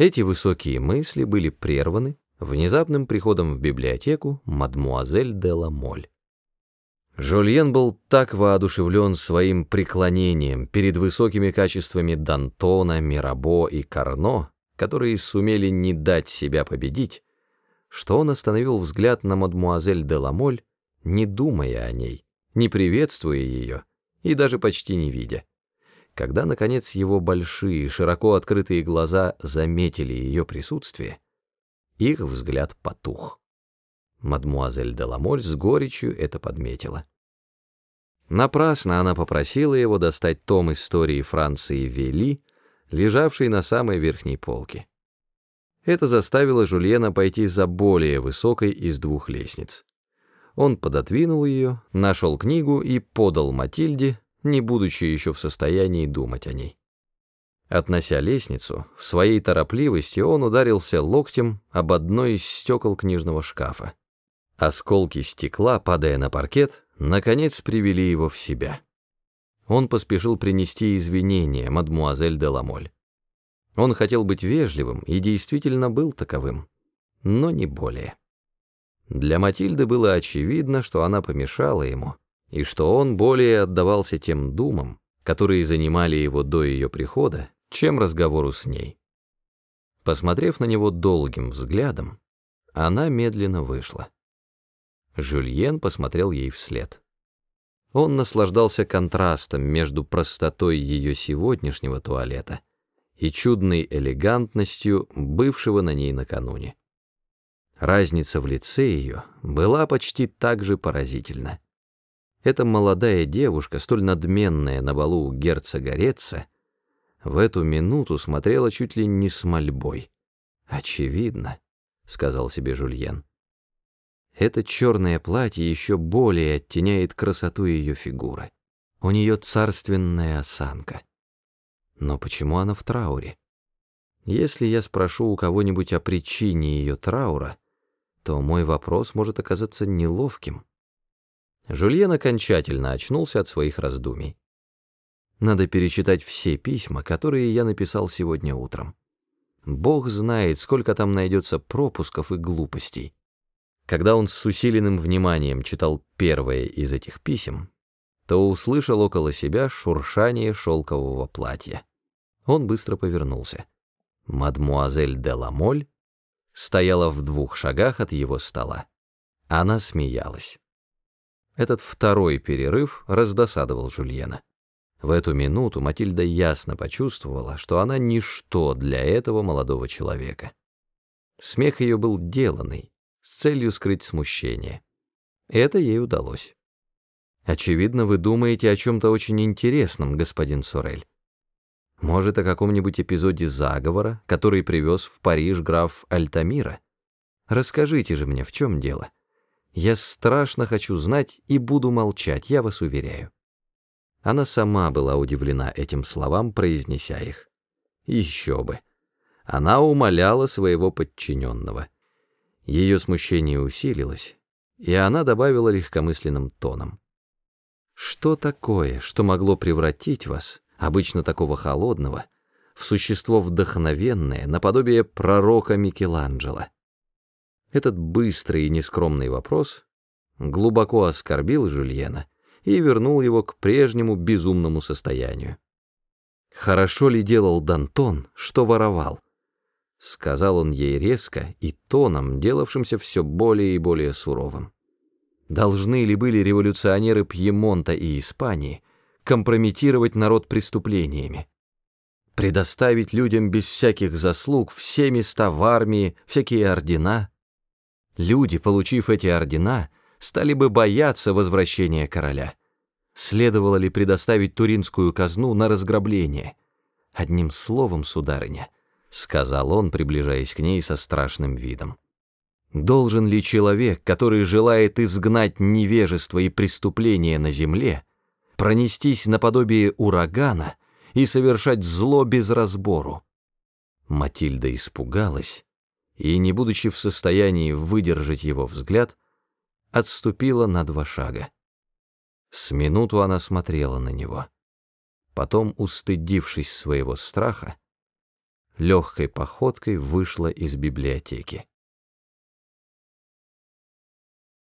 Эти высокие мысли были прерваны внезапным приходом в библиотеку мадмуазель де ла Моль. Жульен был так воодушевлен своим преклонением перед высокими качествами Д'Антона, Мирабо и Карно, которые сумели не дать себя победить, что он остановил взгляд на мадмуазель де ла Моль, не думая о ней, не приветствуя ее и даже почти не видя. Когда, наконец, его большие, широко открытые глаза заметили ее присутствие, их взгляд потух. Мадмуазель де Ламоль с горечью это подметила. Напрасно она попросила его достать том истории Франции Вели, лежавший на самой верхней полке. Это заставило Жульена пойти за более высокой из двух лестниц. Он пододвинул ее, нашел книгу и подал Матильде, не будучи еще в состоянии думать о ней. Относя лестницу, в своей торопливости он ударился локтем об одно из стекол книжного шкафа. Осколки стекла, падая на паркет, наконец привели его в себя. Он поспешил принести извинения мадмуазель де Ламоль. Он хотел быть вежливым и действительно был таковым, но не более. Для Матильды было очевидно, что она помешала ему, и что он более отдавался тем думам, которые занимали его до ее прихода, чем разговору с ней. Посмотрев на него долгим взглядом, она медленно вышла. Жюльен посмотрел ей вслед. Он наслаждался контрастом между простотой ее сегодняшнего туалета и чудной элегантностью бывшего на ней накануне. Разница в лице ее была почти так же поразительна. Эта молодая девушка, столь надменная на балу у герцога Реца, в эту минуту смотрела чуть ли не с мольбой. «Очевидно», — сказал себе Жульен. Это черное платье еще более оттеняет красоту ее фигуры. У нее царственная осанка. Но почему она в трауре? Если я спрошу у кого-нибудь о причине ее траура, то мой вопрос может оказаться неловким. Жульен окончательно очнулся от своих раздумий. Надо перечитать все письма, которые я написал сегодня утром. Бог знает, сколько там найдется пропусков и глупостей. Когда он с усиленным вниманием читал первое из этих писем, то услышал около себя шуршание шелкового платья. Он быстро повернулся. Мадмуазель де Ламоль стояла в двух шагах от его стола. Она смеялась. Этот второй перерыв раздосадовал Жульена. В эту минуту Матильда ясно почувствовала, что она ничто для этого молодого человека. Смех ее был деланный, с целью скрыть смущение. Это ей удалось. Очевидно, вы думаете о чем-то очень интересном, господин Сорель. Может, о каком-нибудь эпизоде заговора, который привез в Париж граф Альтамира? Расскажите же мне, в чем дело. Я страшно хочу знать и буду молчать, я вас уверяю». Она сама была удивлена этим словам, произнеся их. Еще бы. Она умоляла своего подчиненного. Ее смущение усилилось, и она добавила легкомысленным тоном. «Что такое, что могло превратить вас, обычно такого холодного, в существо вдохновенное, наподобие пророка Микеланджело?» Этот быстрый и нескромный вопрос глубоко оскорбил Жюльена и вернул его к прежнему безумному состоянию. «Хорошо ли делал Дантон, что воровал?» — сказал он ей резко и тоном, делавшимся все более и более суровым. Должны ли были революционеры Пьемонта и Испании компрометировать народ преступлениями? Предоставить людям без всяких заслуг все места в армии, всякие ордена? Люди, получив эти ордена, стали бы бояться возвращения короля. Следовало ли предоставить туринскую казну на разграбление? Одним словом, сударыня, — сказал он, приближаясь к ней со страшным видом. Должен ли человек, который желает изгнать невежество и преступление на земле, пронестись наподобие урагана и совершать зло без разбору? Матильда испугалась и, не будучи в состоянии выдержать его взгляд, отступила на два шага. С минуту она смотрела на него. Потом, устыдившись своего страха, легкой походкой вышла из библиотеки.